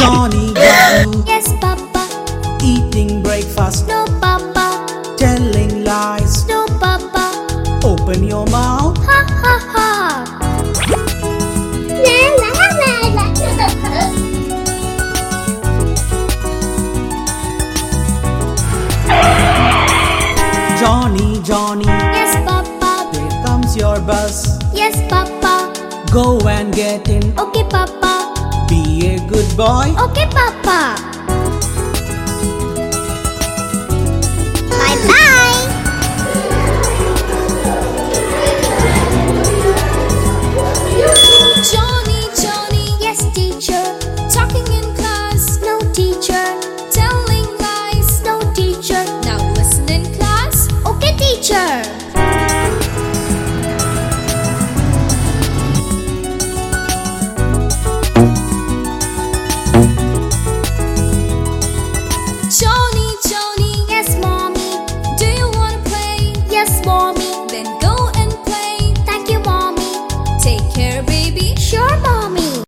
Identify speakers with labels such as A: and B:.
A: Johnny, Johnny,
B: Yes, Papa.
A: eating breakfast,
B: No, Papa.
A: telling lies.
B: No, Papa.
A: Open your mouth.
B: Ha ha ha. La la la la.
A: Johnny, Johnny,
B: yes, Papa.
A: here comes your bus.
B: Yes, Papa.
A: Go and get in.
B: Okay, Papa.
A: Be a good boy?
B: Okay, Papa. Bye bye.
C: Johnny, Johnny,
B: yes, teacher.
C: Talking in class,
B: no teacher.
C: Telling lies,
B: no teacher.
C: Class.
B: Okay, teacher.